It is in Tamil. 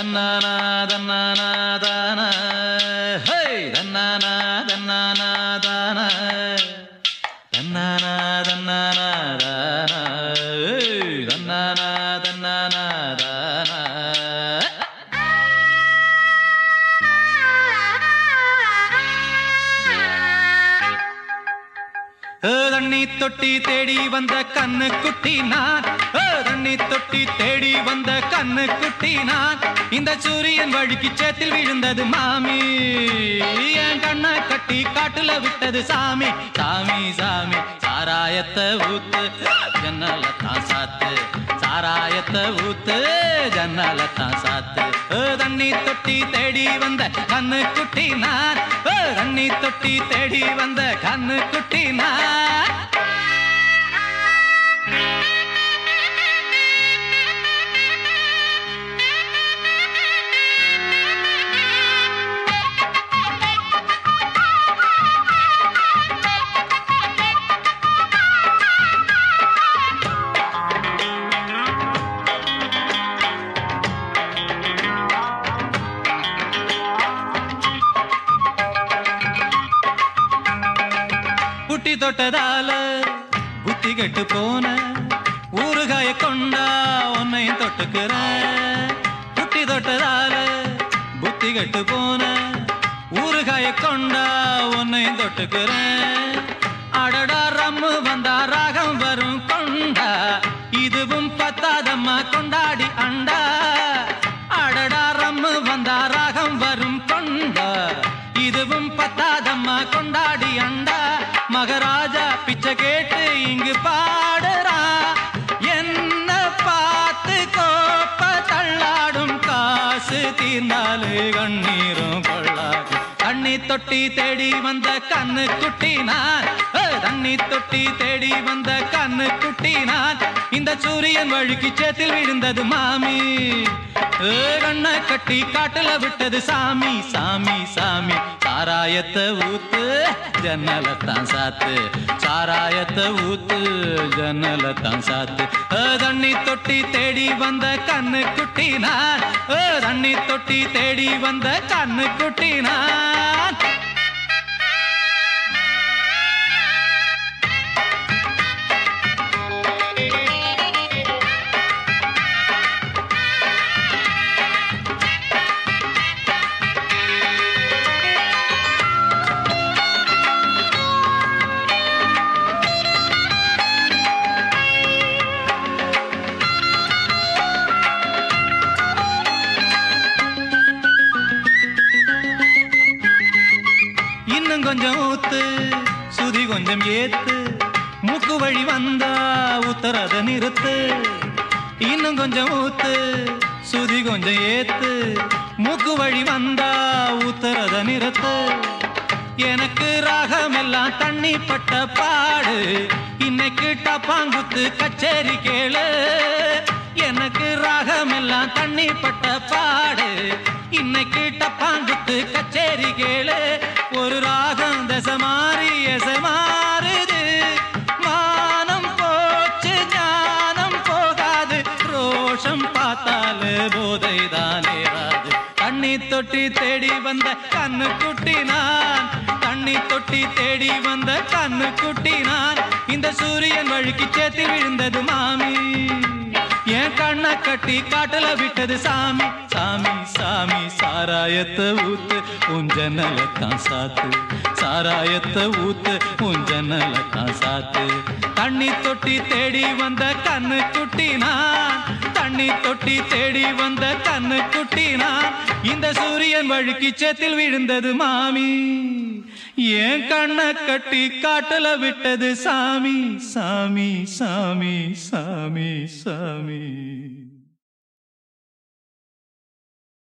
தன்னானா தன்னானா தானா தண்ணி தொட்டி தேடி வந்த கண்ணு குட்டி நான் தண்ணி தொட்டி தேடி வந்த கண்ணு குட்டி நான் இந்த சூரியன் வழுக்கி சேத்தில் விழுந்தது மாமி. என் கண்ணை கட்டி காட்டுல விட்டது சாமி. சாமி சாமி சாராயத்தை ஊத்து ஜன்னல தான் சாத்து. சாராயத்தை ஊத்து ஜன்னல தான் சாத்து. தண்ணி தொட்டி தேடி வந்த கண்ணு குட்டி நான் தண்ணி தொட்டி தேடி வந்த கண்ணு குட்டி நான் புட்டி தொட்டதால புத்தி கெட்டு போன ஊறுகாய கொண்டா உன்னையும் தொட்டுக்கிற. புட்டி தொட்டதால புத்தி கெட்டு போன ஊறுகாய கொண்டா உன்னையும் தொட்டுக்கிற. அடடா ரம்மு வந்தா ராகம் வரும் கொண்டா. இதுவும் பத்தாதம்மா கொண்டாடி அண்டா. அடடா ரம்மு வந்தா ராகம் வரும் கொண்டா. இதுவும் பத்த தண்ணி தொட்டி தேடி வந்த கண்ணு குட்டினான் தண்ணி தொட்டி தேடி வந்த கண்ணு குட்டினான் இந்த சூரியன் வழுக்கி சேத்தில் விழுந்தது மாமி. கண்ணை கட்டி காட்டுல விட்டது சாமி சாமி சாமி. சாராயத்தை ஊத்து ஜன்னலத்தான் சாத்து. சாராயத்தை ஊத்து ஜன்னலத்தான் சாத்து. தண்ணி தொட்டி தேடி வந்த கண்ணு குட்டினான் தண்ணி தொட்டி தேடி வந்த கண்ணு குட்டி இன்னும் கொஞ்சம் ஊத்து சுதி கொஞ்சம் ஏத்து. மூக்கு வழி வந்தா உத்தரத நிறுத்து. இன்னும் கொஞ்சம் ஊத்து சுதி கொஞ்சம் ஏத்து. மூக்கு வழி வந்தா உத்தரத நிறுத்து. எனக்கு ராகம் எல்லாம் தண்ணி பட்ட பாடு. இன்னைக்கு டப்பாங்குத்து கச்சேரி கேளு. எனக்கு ராகம் எல்லாம் தண்ணி பட்ட பாடு. இன்னைக்கு டப்பாங்குத்து கச்சேரி கேளு. ஒரு ராகம் தசை எசமாறுது. மானம் போச்சு ஞானம் போகாது. ரோஷம் பார்த்தால் போதை தானே ராது தண்ணி தொட்டி தேடி வந்த கண்ணு குட்டி நான் தண்ணி தொட்டி தேடி வந்த கண்ணு குட்டி நான் இந்த சூரியன் வழுக்கி சேர்த்து விழுந்தது மாமி. என் கண்ணை கட்டி காட்டுல விட்டது சாமி. சாமி சாராயத்தை ஊத்து உன் ஜன்னலத்தான் சாத்து. சாராயத்தை ஊத்து உன் ஜன்னலத்தான் சாத்து. தண்ணி தொட்டி தேடி வந்த கண்ணு குட்டி நான். தண்ணி தொட்டி தேடி வந்த கண்ணு குட்டி நான். இந்த சூரியன் வழுக்கி சேத்தில் விழுந்தது மாமி. என் கண்ணை கட்டி காட்டுல விட்டது சாமி. சாமி சாமி சாமி சாமி.